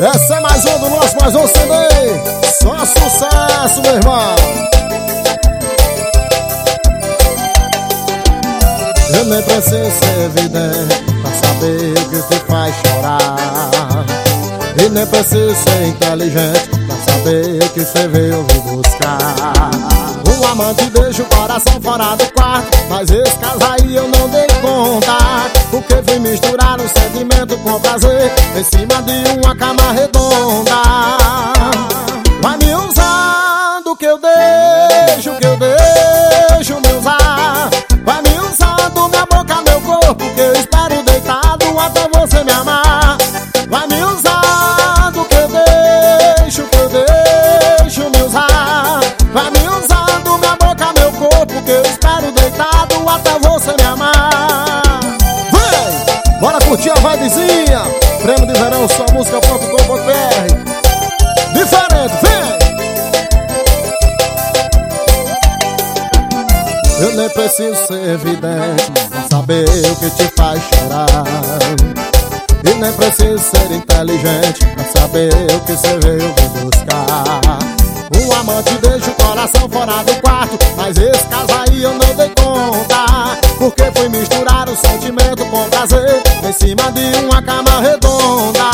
Essa é mais um do nosso mais um CD. Só sucesso, meu irmão. Eu nem preciso ser evidente pra saber o que te faz chorar. E nem preciso ser inteligente pra saber o que você veio me buscar. O amante deixa o coração fora do quarto, mas esse caso aí eu não. Porque fui misturar o sentimento com prazer em cima de uma cama redonda. Vai me usando que eu deixo, que eu deixo me usar. Vai me usando minha boca, meu corpo, que eu espero curtir a vibezinha. Prêmio de verão, sua música.com.br. Diferente, vem! Eu nem preciso ser evidente saber o que te faz chorar. E nem preciso ser inteligente saber o que você veio me buscar. O amante deixa o coração fora do quarto, misturar o sentimento com prazer em cima de uma cama redonda.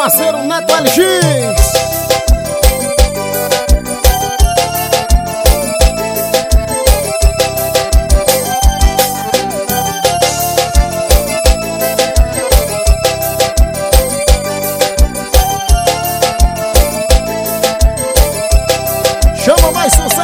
Parceiro Neto LX. Chama mais sucesso.